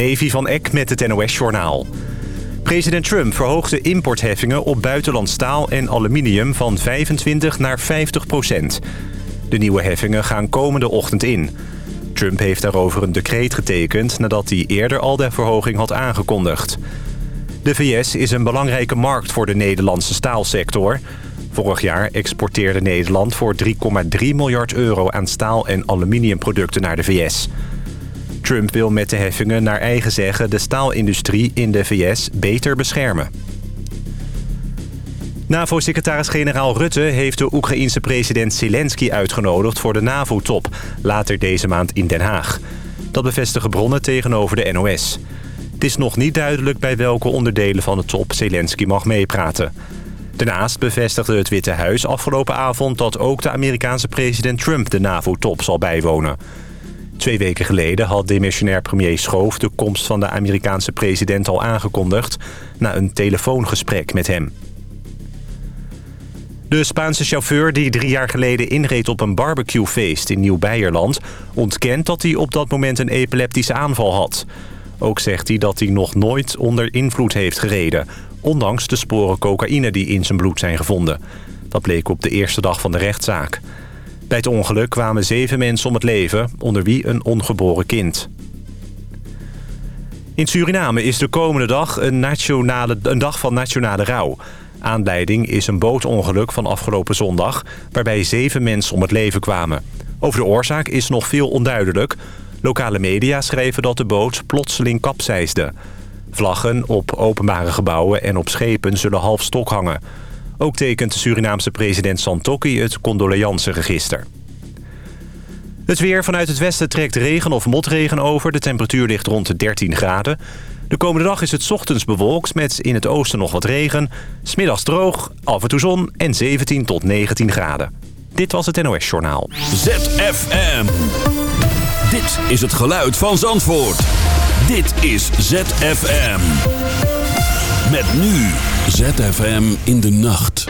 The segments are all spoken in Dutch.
Levi van Eck met het NOS-journaal. President Trump verhoogt de importheffingen op buitenland staal en aluminium van 25 naar 50 procent. De nieuwe heffingen gaan komende ochtend in. Trump heeft daarover een decreet getekend nadat hij eerder al de verhoging had aangekondigd. De VS is een belangrijke markt voor de Nederlandse staalsector. Vorig jaar exporteerde Nederland voor 3,3 miljard euro aan staal- en aluminiumproducten naar de VS. Trump wil met de heffingen naar eigen zeggen de staalindustrie in de VS beter beschermen. NAVO-secretaris-generaal Rutte heeft de Oekraïense president Zelensky uitgenodigd voor de NAVO-top, later deze maand in Den Haag. Dat bevestigen bronnen tegenover de NOS. Het is nog niet duidelijk bij welke onderdelen van de top Zelensky mag meepraten. Daarnaast bevestigde het Witte Huis afgelopen avond dat ook de Amerikaanse president Trump de NAVO-top zal bijwonen. Twee weken geleden had demissionair premier Schoof de komst van de Amerikaanse president al aangekondigd... na een telefoongesprek met hem. De Spaanse chauffeur die drie jaar geleden inreed op een barbecuefeest in Nieuw-Beierland... ontkent dat hij op dat moment een epileptische aanval had. Ook zegt hij dat hij nog nooit onder invloed heeft gereden... ondanks de sporen cocaïne die in zijn bloed zijn gevonden. Dat bleek op de eerste dag van de rechtszaak. Bij het ongeluk kwamen zeven mensen om het leven, onder wie een ongeboren kind. In Suriname is de komende dag een, nationale, een dag van nationale rouw. Aanleiding is een bootongeluk van afgelopen zondag... waarbij zeven mensen om het leven kwamen. Over de oorzaak is nog veel onduidelijk. Lokale media schreven dat de boot plotseling kapseisde. Vlaggen op openbare gebouwen en op schepen zullen half stok hangen. Ook tekent de Surinaamse president Santokki het condoleanceregister. Het weer vanuit het westen trekt regen of motregen over. De temperatuur ligt rond de 13 graden. De komende dag is het ochtends bewolkt met in het oosten nog wat regen. Smiddags droog, af en toe zon en 17 tot 19 graden. Dit was het NOS Journaal. ZFM. Dit is het geluid van Zandvoort. Dit is ZFM. Met nu ZFM in de nacht.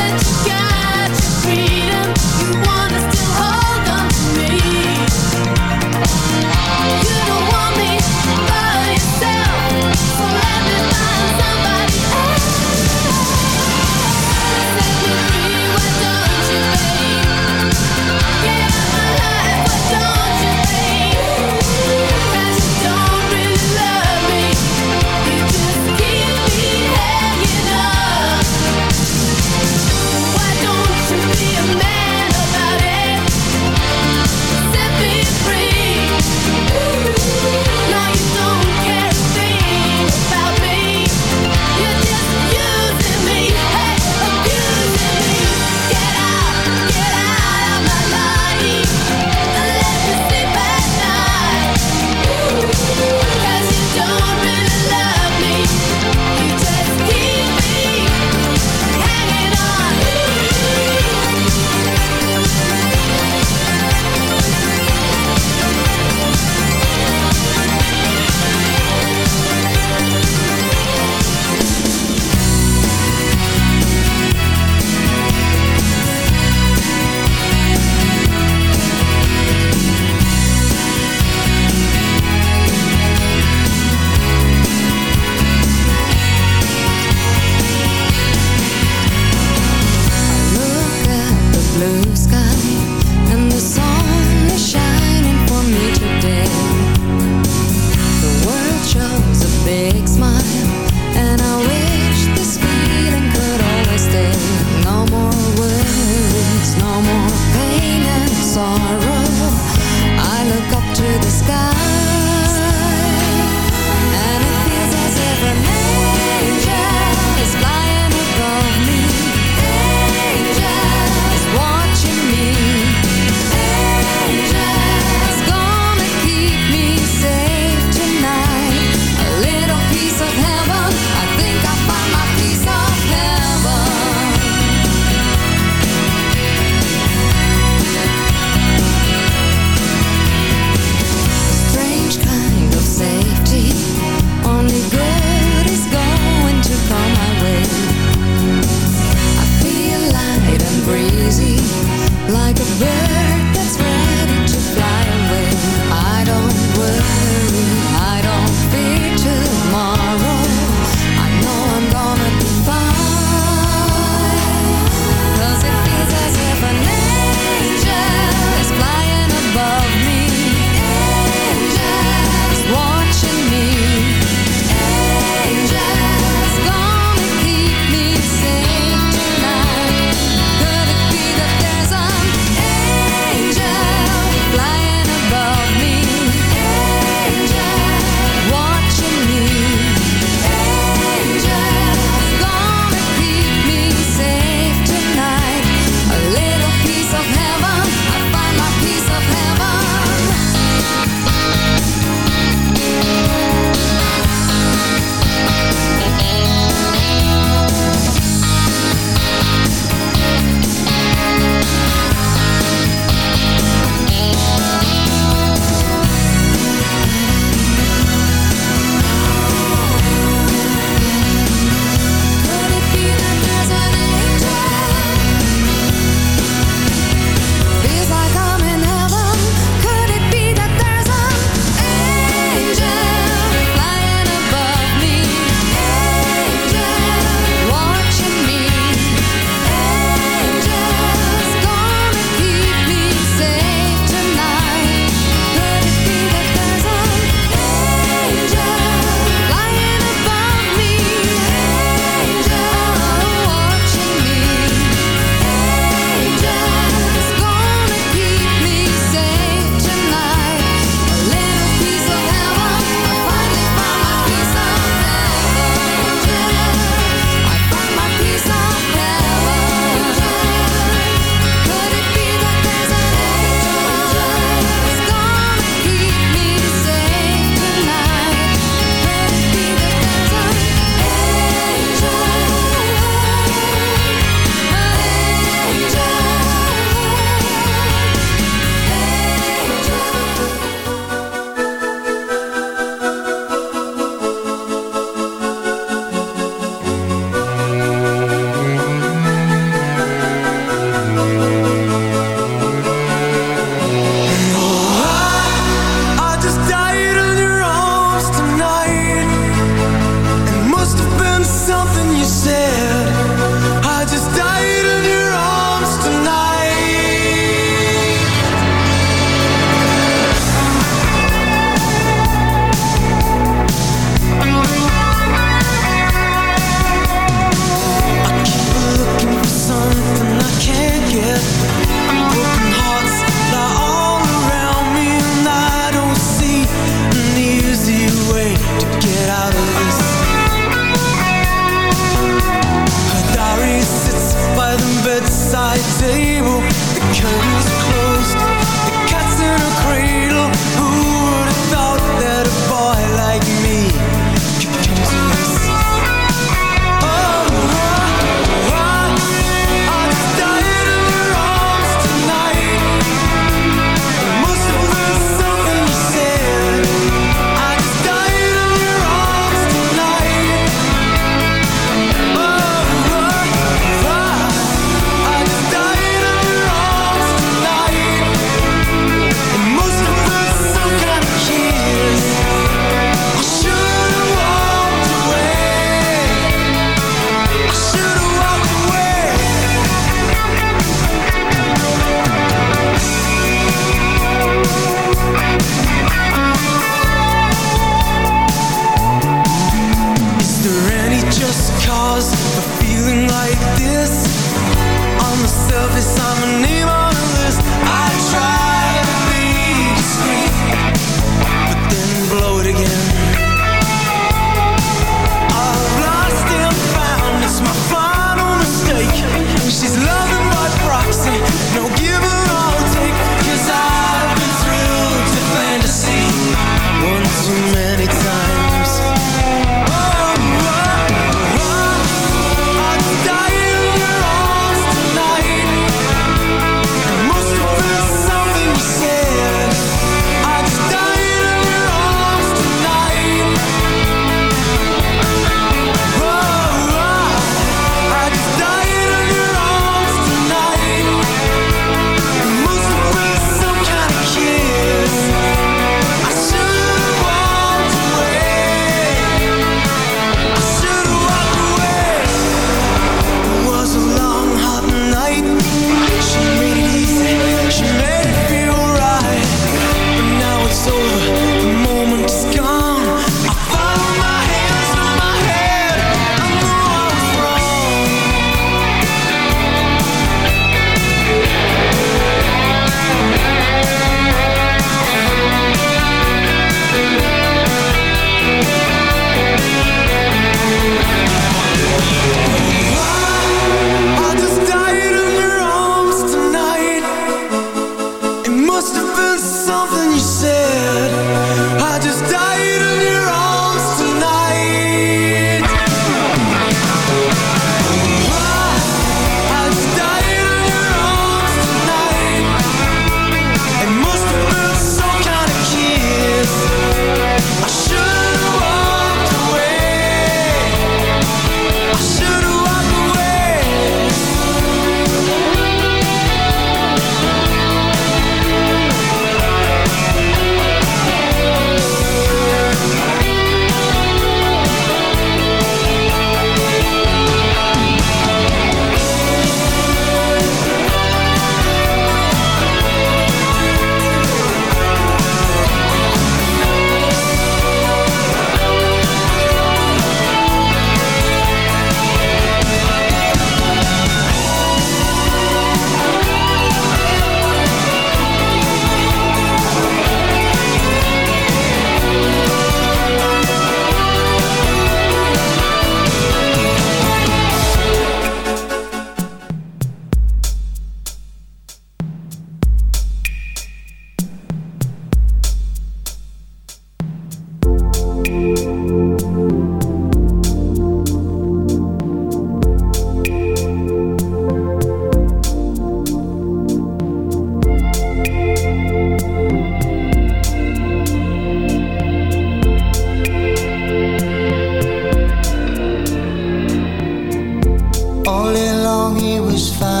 always find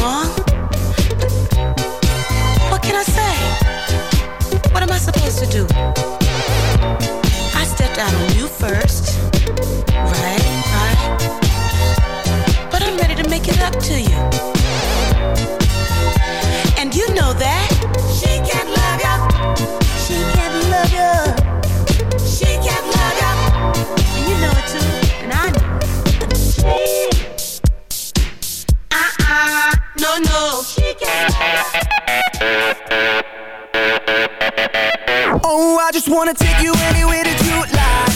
wrong? What can I say? What am I supposed to do? I stepped out on you first, right? Right. But I'm ready to make it up to you. And you know that she can't love you. She can't love you. She can't love you. And you know it too. just wanna take you anywhere that you like.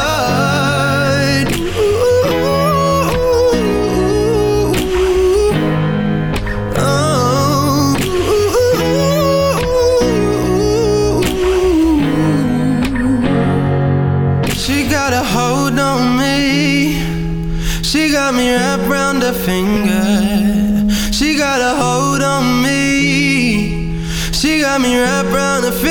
got me wrapped round her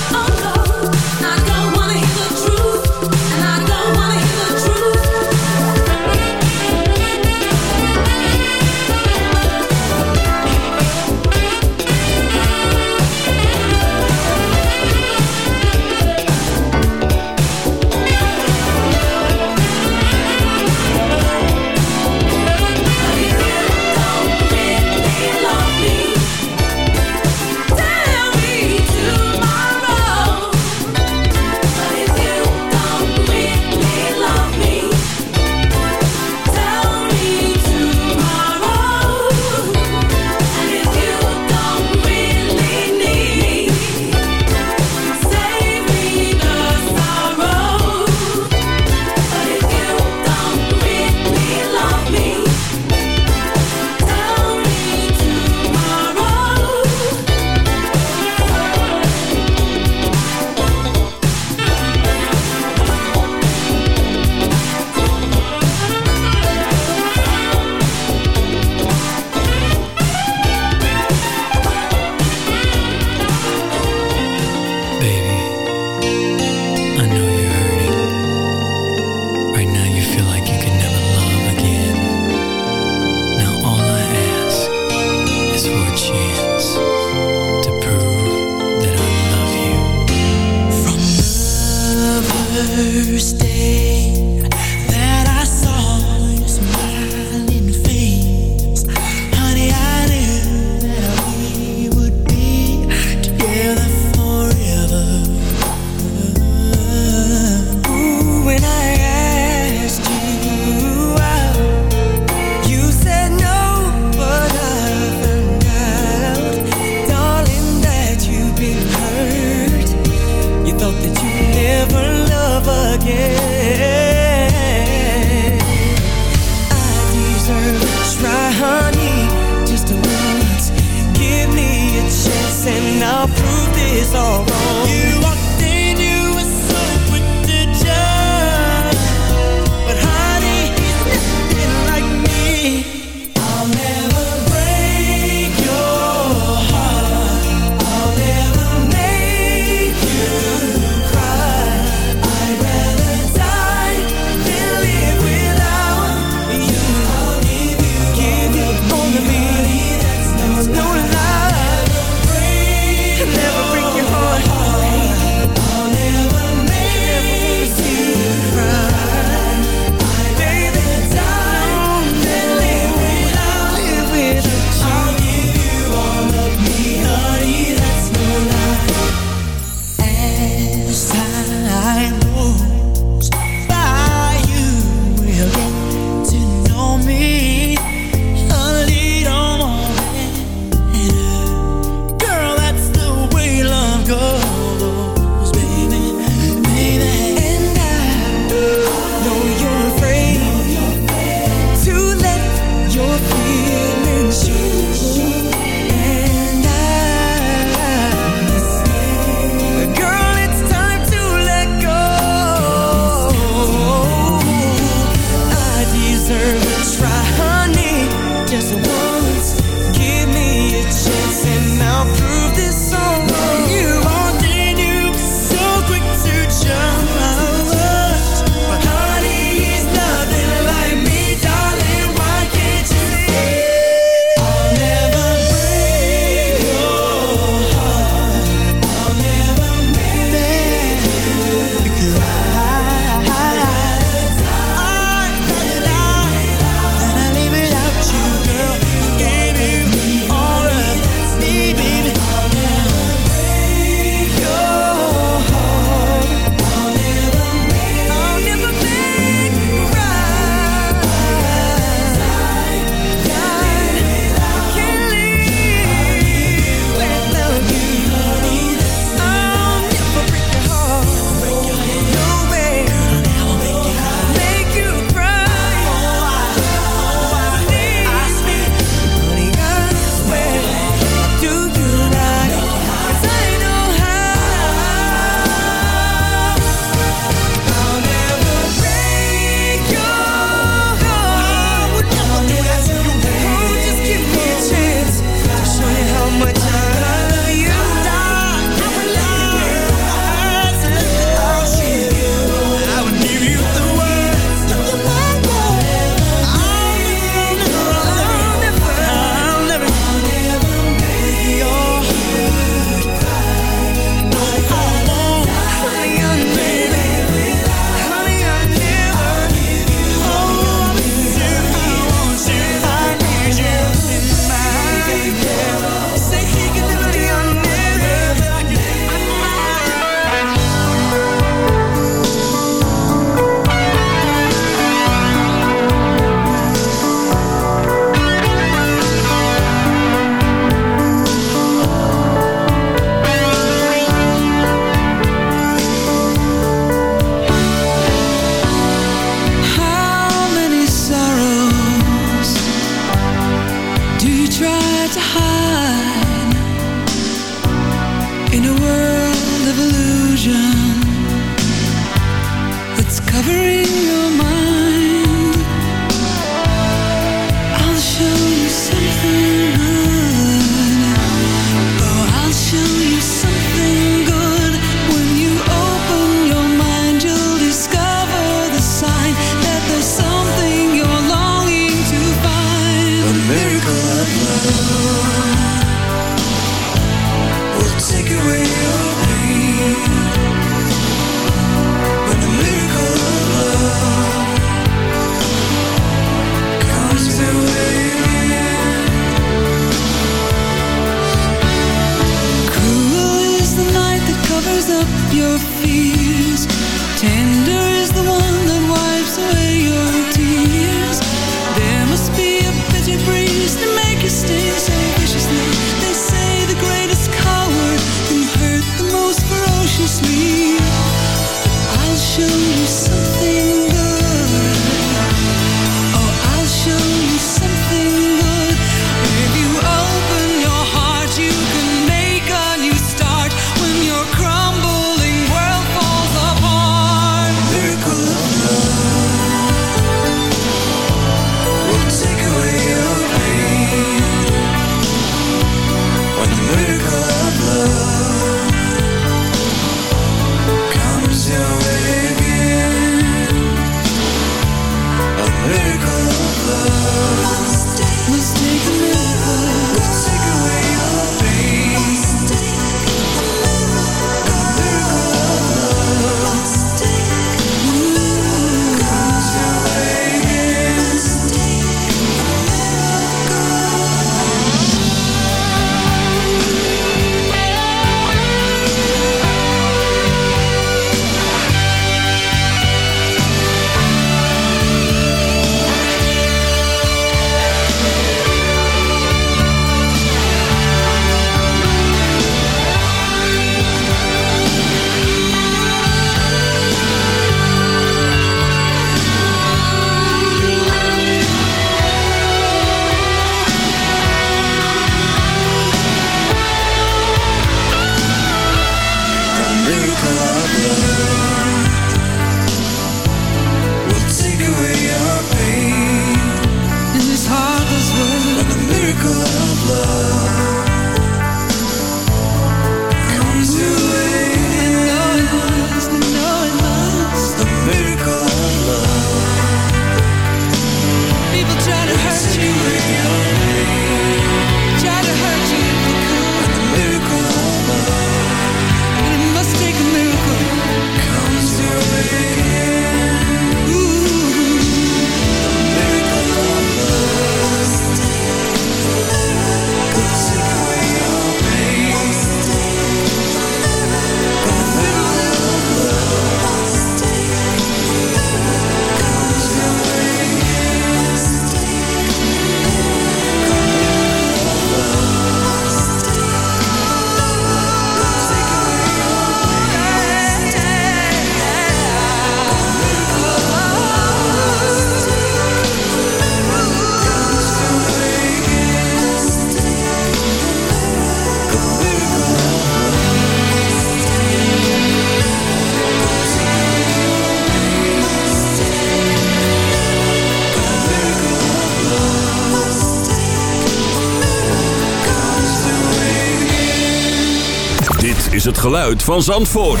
geluid van Zandvoort.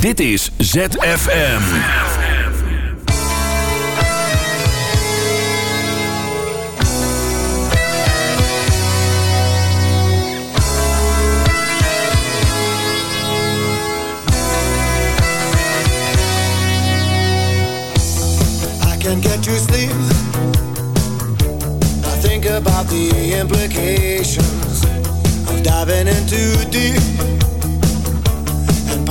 Dit is ZFM. I can get you sleep. I think about the implications of diving into deep.